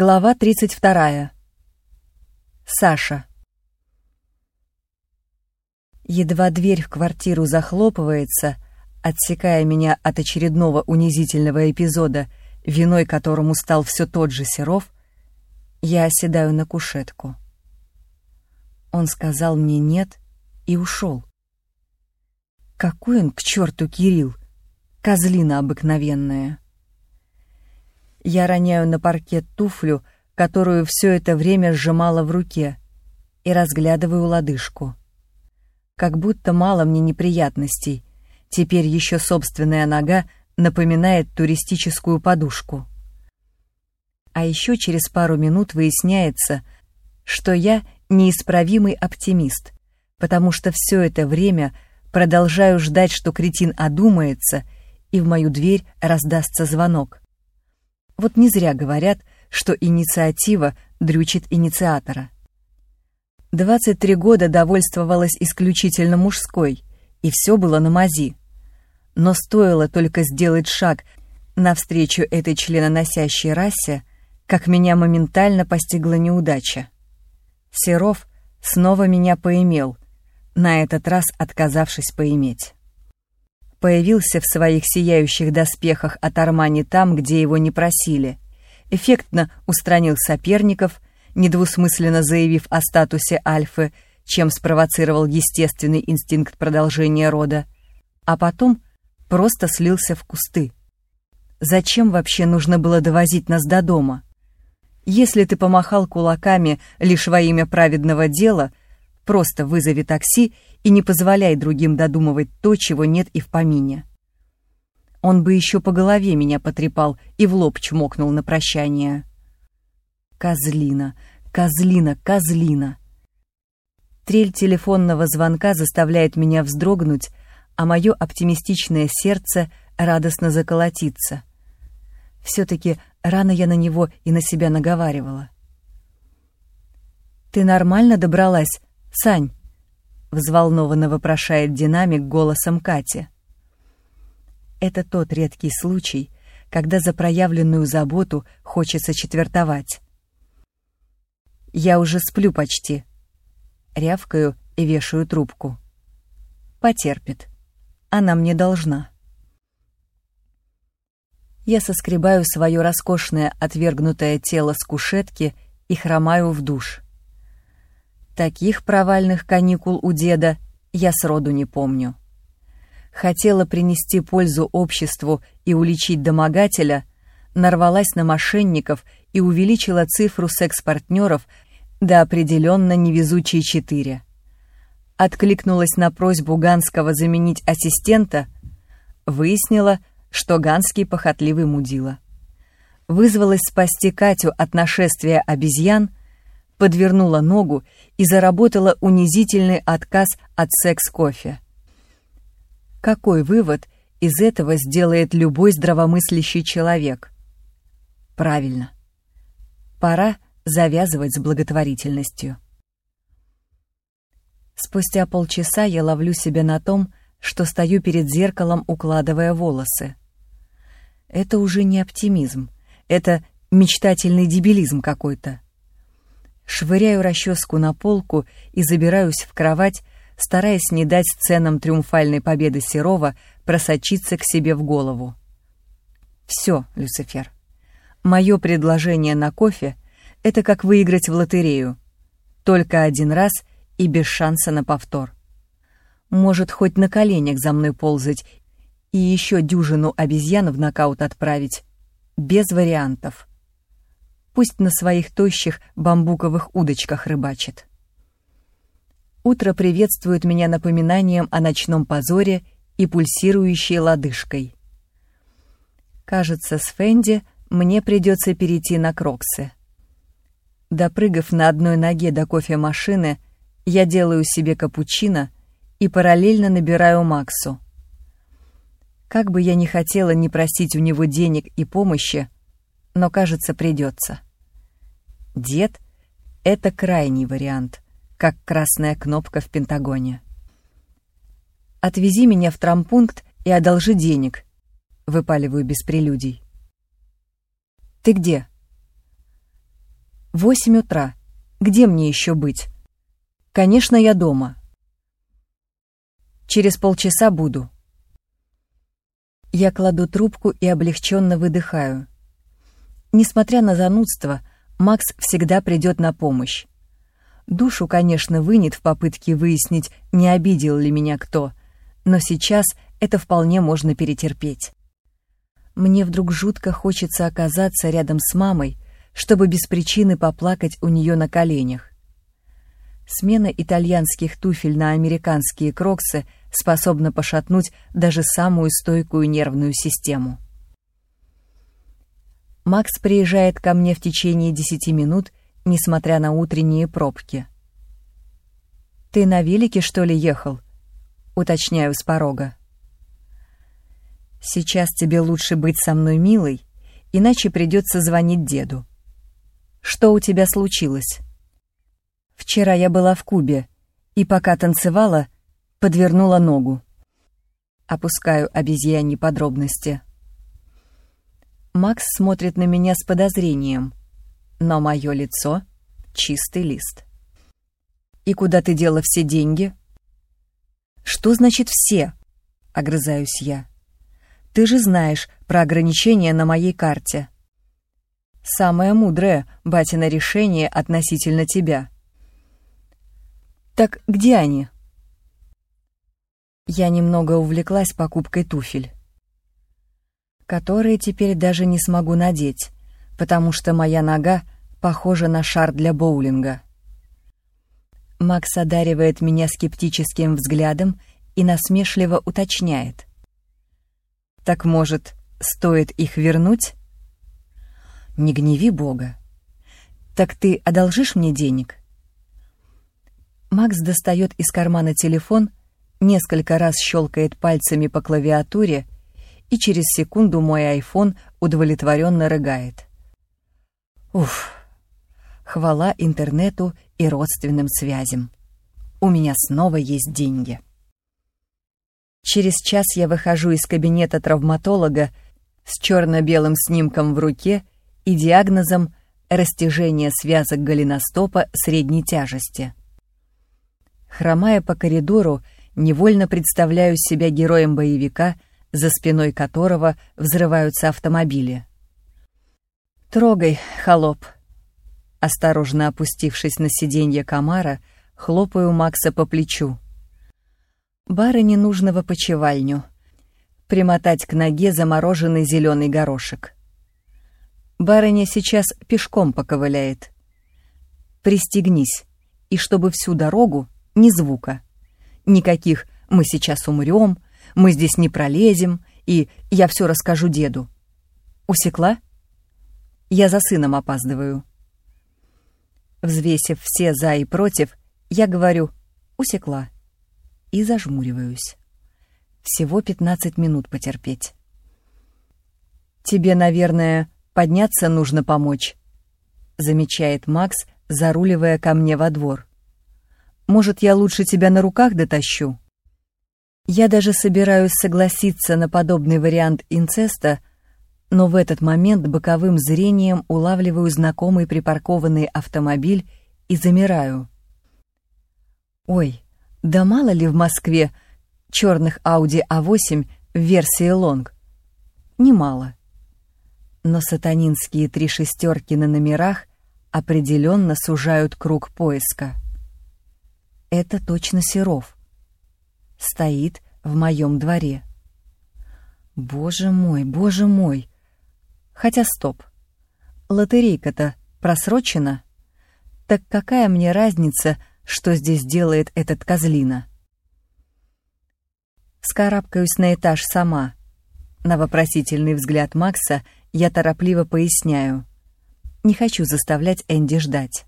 Глава 32. Саша. Едва дверь в квартиру захлопывается, отсекая меня от очередного унизительного эпизода, виной которому стал все тот же Серов, я оседаю на кушетку. Он сказал мне «нет» и ушел. Какой он к черту Кирилл, козлина обыкновенная. Я роняю на паркет туфлю, которую все это время сжимала в руке, и разглядываю лодыжку. Как будто мало мне неприятностей. Теперь еще собственная нога напоминает туристическую подушку. А еще через пару минут выясняется, что я неисправимый оптимист, потому что все это время продолжаю ждать, что кретин одумается, и в мою дверь раздастся звонок. Вот не зря говорят, что инициатива дрючит инициатора. 23 года довольствовалась исключительно мужской, и все было на мази. Но стоило только сделать шаг навстречу этой членоносящей расе, как меня моментально постигла неудача. Серов снова меня поимел, на этот раз отказавшись поиметь появился в своих сияющих доспехах от Армани там, где его не просили, эффектно устранил соперников, недвусмысленно заявив о статусе Альфы, чем спровоцировал естественный инстинкт продолжения рода, а потом просто слился в кусты. Зачем вообще нужно было довозить нас до дома? Если ты помахал кулаками лишь во имя праведного дела, просто вызови такси и не позволяй другим додумывать то, чего нет и в помине. Он бы еще по голове меня потрепал и в лоб чмокнул на прощание. Козлина, козлина, козлина. Трель телефонного звонка заставляет меня вздрогнуть, а мое оптимистичное сердце радостно заколотиться. Все-таки рано я на него и на себя наговаривала. «Ты нормально добралась, Сань?» — взволнованно вопрошает динамик голосом Кати. Это тот редкий случай, когда за проявленную заботу хочется четвертовать. «Я уже сплю почти». Рявкаю и вешаю трубку. Потерпит. Она мне должна. Я соскребаю свое роскошное отвергнутое тело с кушетки и хромаю в душ. Таких провальных каникул у деда я сроду не помню. Хотела принести пользу обществу и уличить домогателя, нарвалась на мошенников и увеличила цифру секс-партнеров до определенно невезучей четыре. Откликнулась на просьбу Ганского заменить ассистента, выяснила, что Ганский похотливый мудила. Вызвалась спасти Катю от нашествия обезьян — подвернула ногу и заработала унизительный отказ от секс-кофе. Какой вывод из этого сделает любой здравомыслящий человек? Правильно. Пора завязывать с благотворительностью. Спустя полчаса я ловлю себя на том, что стою перед зеркалом, укладывая волосы. Это уже не оптимизм, это мечтательный дебилизм какой-то швыряю расческу на полку и забираюсь в кровать, стараясь не дать сценам триумфальной победы Серова просочиться к себе в голову. Все, Люцифер. Мое предложение на кофе — это как выиграть в лотерею. Только один раз и без шанса на повтор. Может, хоть на коленях за мной ползать и еще дюжину обезьян в нокаут отправить. Без вариантов пусть на своих тощих бамбуковых удочках рыбачит. Утро приветствует меня напоминанием о ночном позоре и пульсирующей лодыжкой. Кажется, с Фенди мне придется перейти на кроксы. Допрыгав на одной ноге до кофемашины, я делаю себе капучино и параллельно набираю Максу. Как бы я ни хотела не просить у него денег и помощи, но, кажется, придется. Дед — это крайний вариант, как красная кнопка в Пентагоне. «Отвези меня в трампункт и одолжи денег», — выпаливаю без прелюдий. «Ты где?» Восемь утра. Где мне еще быть? Конечно, я дома. Через полчаса буду. Я кладу трубку и облегченно выдыхаю. Несмотря на занудство, Макс всегда придет на помощь. Душу, конечно, вынет в попытке выяснить, не обидел ли меня кто, но сейчас это вполне можно перетерпеть. Мне вдруг жутко хочется оказаться рядом с мамой, чтобы без причины поплакать у нее на коленях. Смена итальянских туфель на американские кроксы способна пошатнуть даже самую стойкую нервную систему. Макс приезжает ко мне в течение десяти минут, несмотря на утренние пробки. «Ты на велике, что ли, ехал?» — уточняю с порога. «Сейчас тебе лучше быть со мной милой, иначе придется звонить деду. Что у тебя случилось?» «Вчера я была в Кубе, и пока танцевала, подвернула ногу». Опускаю обезьяньи подробности. Макс смотрит на меня с подозрением, но мое лицо — чистый лист. «И куда ты дела все деньги?» «Что значит «все»?» — огрызаюсь я. «Ты же знаешь про ограничения на моей карте». «Самое мудрое, батина, решение относительно тебя». «Так где они?» Я немного увлеклась покупкой туфель которые теперь даже не смогу надеть, потому что моя нога похожа на шар для боулинга. Макс одаривает меня скептическим взглядом и насмешливо уточняет. «Так, может, стоит их вернуть?» «Не гневи Бога. Так ты одолжишь мне денег?» Макс достает из кармана телефон, несколько раз щелкает пальцами по клавиатуре и через секунду мой айфон удовлетворенно рыгает. Уф, хвала интернету и родственным связям. У меня снова есть деньги. Через час я выхожу из кабинета травматолога с черно-белым снимком в руке и диагнозом растяжение связок голеностопа средней тяжести. Хромая по коридору, невольно представляю себя героем боевика — за спиной которого взрываются автомобили. «Трогай, холоп!» Осторожно опустившись на сиденье комара, хлопаю Макса по плечу. Барыне нужно в опочивальню. Примотать к ноге замороженный зеленый горошек. Барыня сейчас пешком поковыляет. Пристегнись, и чтобы всю дорогу ни звука. Никаких «мы сейчас умрем», мы здесь не пролезем, и я все расскажу деду. Усекла? Я за сыном опаздываю. Взвесив все «за» и «против», я говорю «усекла» и зажмуриваюсь. Всего 15 минут потерпеть. «Тебе, наверное, подняться нужно помочь», — замечает Макс, заруливая ко мне во двор. «Может, я лучше тебя на руках дотащу?» Я даже собираюсь согласиться на подобный вариант инцеста, но в этот момент боковым зрением улавливаю знакомый припаркованный автомобиль и замираю. Ой, да мало ли в Москве черных Audi A8 в версии Long? Немало. Но сатанинские три шестерки на номерах определенно сужают круг поиска. Это точно Серов стоит в моем дворе. Боже мой, боже мой! Хотя стоп. Лотерейка-то просрочена. Так какая мне разница, что здесь делает этот козлина? Скарабкаюсь на этаж сама. На вопросительный взгляд Макса я торопливо поясняю. Не хочу заставлять Энди ждать.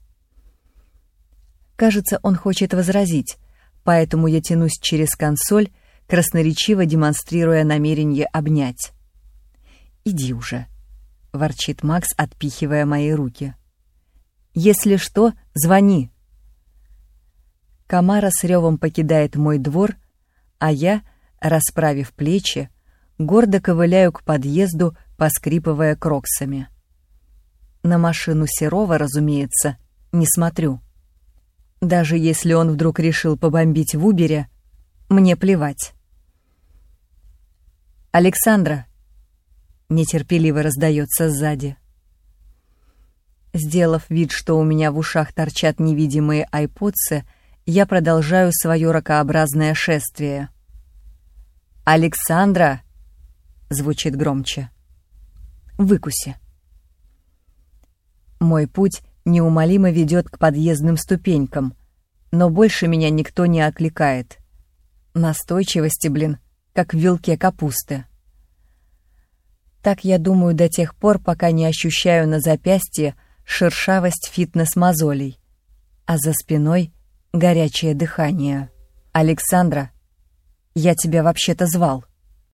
Кажется, он хочет возразить, поэтому я тянусь через консоль, красноречиво демонстрируя намерение обнять. «Иди уже», — ворчит Макс, отпихивая мои руки. «Если что, звони». Камара с ревом покидает мой двор, а я, расправив плечи, гордо ковыляю к подъезду, поскрипывая кроксами. На машину Серова, разумеется, не смотрю. Даже если он вдруг решил побомбить в Убере, мне плевать. «Александра!» — нетерпеливо раздается сзади. Сделав вид, что у меня в ушах торчат невидимые айподсы, я продолжаю свое ракообразное шествие. «Александра!» — звучит громче. «Выкуси». Мой путь неумолимо ведет к подъездным ступенькам, но больше меня никто не окликает. Настойчивости, блин, как в вилке капусты. Так я думаю до тех пор, пока не ощущаю на запястье шершавость фитнес-мозолей, а за спиной горячее дыхание. «Александра, я тебя вообще-то звал».